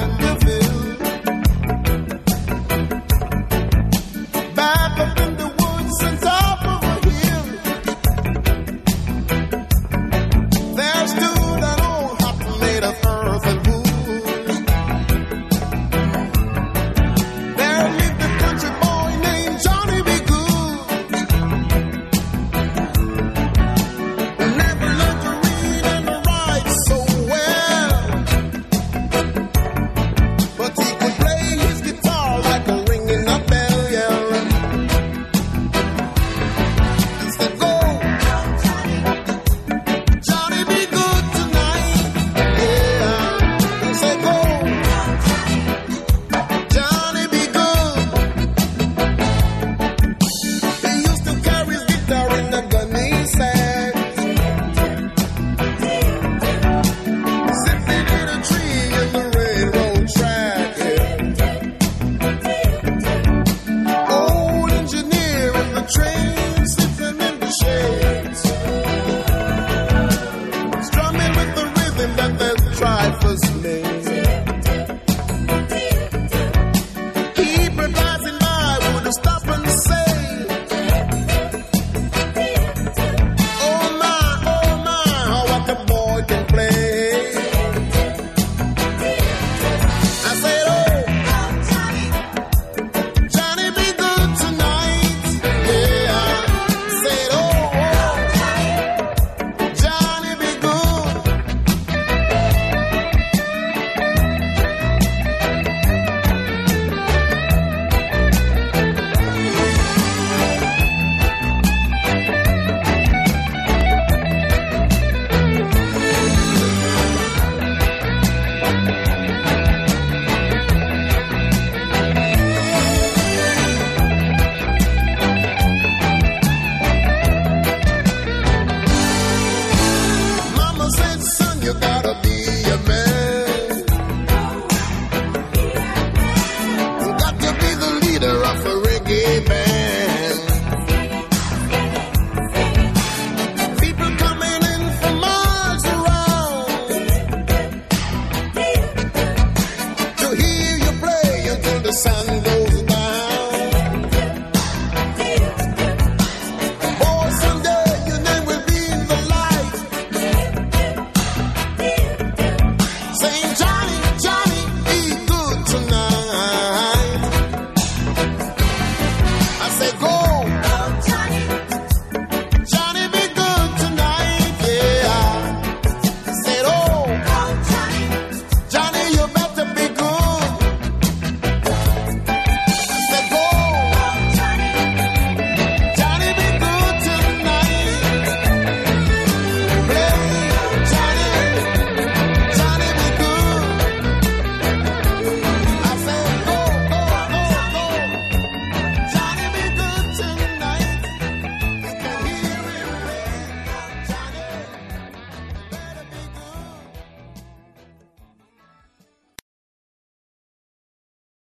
time to. sun.